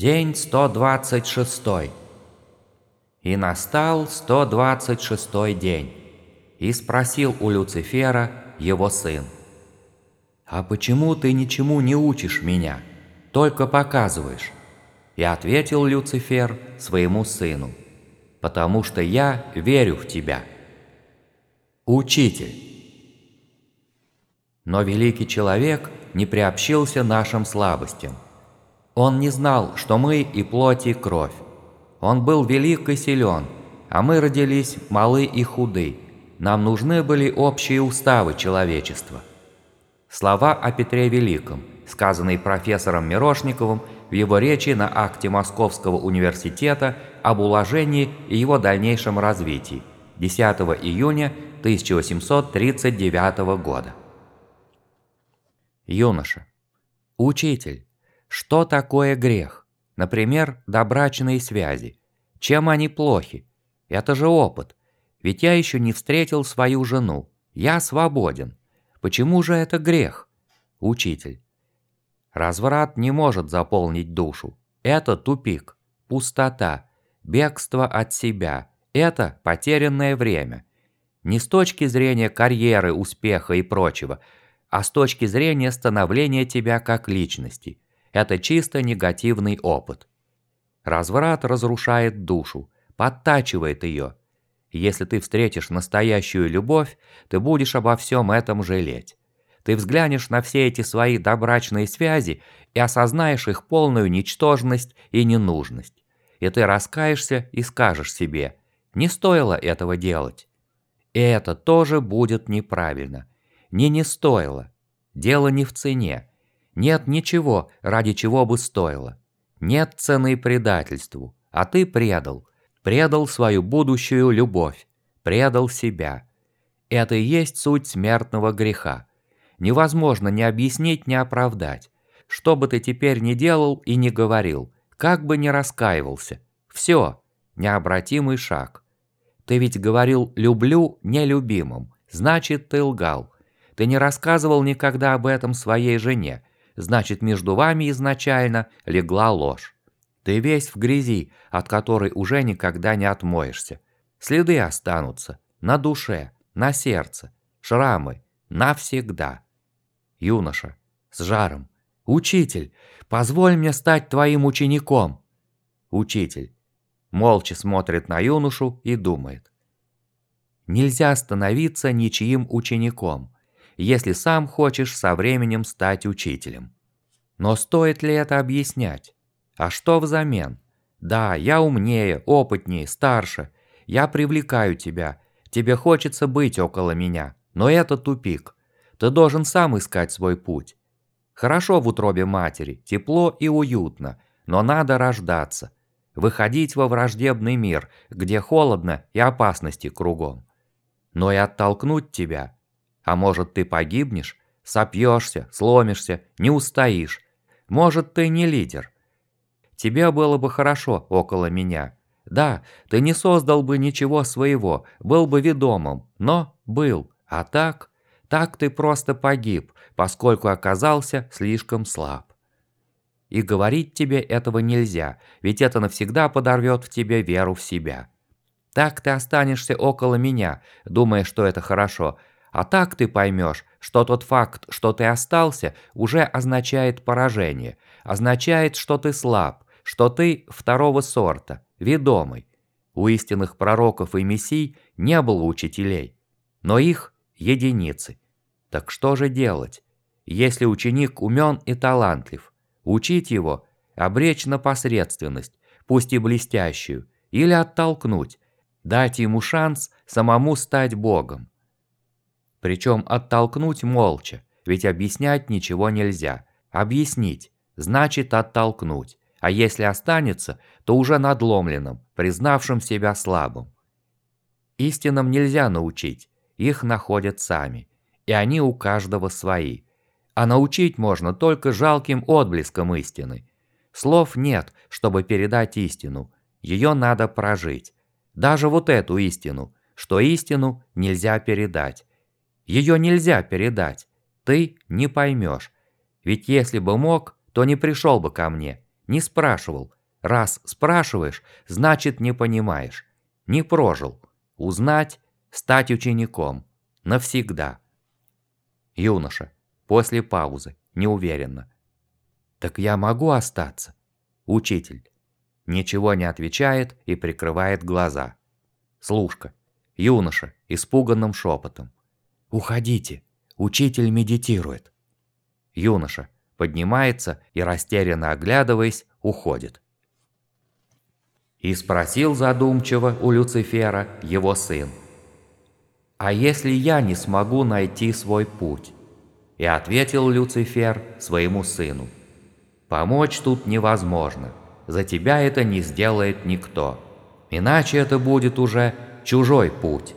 День 126. И настал 126 день, и спросил у Люцифера его сын, «А почему ты ничему не учишь меня, только показываешь?» И ответил Люцифер своему сыну, «Потому что я верю в тебя». Учитель. Но великий человек не приобщился нашим слабостям – он не знал, что мы и плоть, и кровь. Он был велик и силен, а мы родились малы и худы. Нам нужны были общие уставы человечества. Слова о Петре Великом, сказанные профессором Мирошниковым в его речи на акте Московского университета об уложении и его дальнейшем развитии 10 июня 1839 года. Юноша. Учитель. Что такое грех? Например, добрачные связи. Чем они плохи? Это же опыт. Ведь я еще не встретил свою жену. Я свободен. Почему же это грех? Учитель. Разврат не может заполнить душу. Это тупик, пустота, бегство от себя. Это потерянное время. Не с точки зрения карьеры, успеха и прочего, а с точки зрения становления тебя как личности – это чисто негативный опыт. Разврат разрушает душу, подтачивает ее. Если ты встретишь настоящую любовь, ты будешь обо всем этом жалеть. Ты взглянешь на все эти свои добрачные связи и осознаешь их полную ничтожность и ненужность. И ты раскаешься и скажешь себе, не стоило этого делать. И это тоже будет неправильно. Не не стоило. Дело не в цене. Нет ничего, ради чего бы стоило. Нет цены предательству, а ты предал. Предал свою будущую любовь, предал себя. Это и есть суть смертного греха. Невозможно ни объяснить, ни оправдать. Что бы ты теперь ни делал и не говорил, как бы ни раскаивался. Все, необратимый шаг. Ты ведь говорил «люблю» нелюбимым, значит, ты лгал. Ты не рассказывал никогда об этом своей жене, значит между вами изначально легла ложь. Ты весь в грязи, от которой уже никогда не отмоешься. Следы останутся на душе, на сердце, шрамы, навсегда. Юноша, с жаром. «Учитель, позволь мне стать твоим учеником!» Учитель молча смотрит на юношу и думает. Нельзя становиться ничьим учеником если сам хочешь со временем стать учителем. Но стоит ли это объяснять? А что взамен? Да, я умнее, опытнее, старше. Я привлекаю тебя. Тебе хочется быть около меня. Но это тупик. Ты должен сам искать свой путь. Хорошо в утробе матери, тепло и уютно, но надо рождаться. Выходить во враждебный мир, где холодно и опасности кругом. Но и оттолкнуть тебя а может, ты погибнешь, сопьешься, сломишься, не устоишь. Может, ты не лидер. Тебе было бы хорошо около меня. Да, ты не создал бы ничего своего, был бы ведомым, но был. А так, так ты просто погиб, поскольку оказался слишком слаб. И говорить тебе этого нельзя, ведь это навсегда подорвет в тебе веру в себя. Так ты останешься около меня, думая, что это хорошо, а так ты поймешь, что тот факт, что ты остался, уже означает поражение, означает, что ты слаб, что ты второго сорта, ведомый. У истинных пророков и мессий не было учителей, но их единицы. Так что же делать, если ученик умен и талантлив? Учить его, обречь на посредственность, пусть и блестящую, или оттолкнуть, дать ему шанс самому стать Богом. Причем оттолкнуть молча, ведь объяснять ничего нельзя. Объяснить значит оттолкнуть, а если останется, то уже надломленным, признавшим себя слабым. Истинам нельзя научить, их находят сами, и они у каждого свои. А научить можно только жалким отблеском истины. Слов нет, чтобы передать истину, ее надо прожить. Даже вот эту истину, что истину нельзя передать. Ее нельзя передать. Ты не поймешь. Ведь если бы мог, то не пришел бы ко мне. Не спрашивал. Раз спрашиваешь, значит не понимаешь. Не прожил. Узнать, стать учеником. Навсегда. Юноша. После паузы. Неуверенно. Так я могу остаться? Учитель. Ничего не отвечает и прикрывает глаза. Слушка. Юноша. Испуганным шепотом. Уходите. Учитель медитирует. Юноша. Поднимается и, растерянно оглядываясь, уходит. И спросил задумчиво у Люцифера его сын. «А если я не смогу найти свой путь?» И ответил Люцифер своему сыну. «Помочь тут невозможно. За тебя это не сделает никто. Иначе это будет уже чужой путь».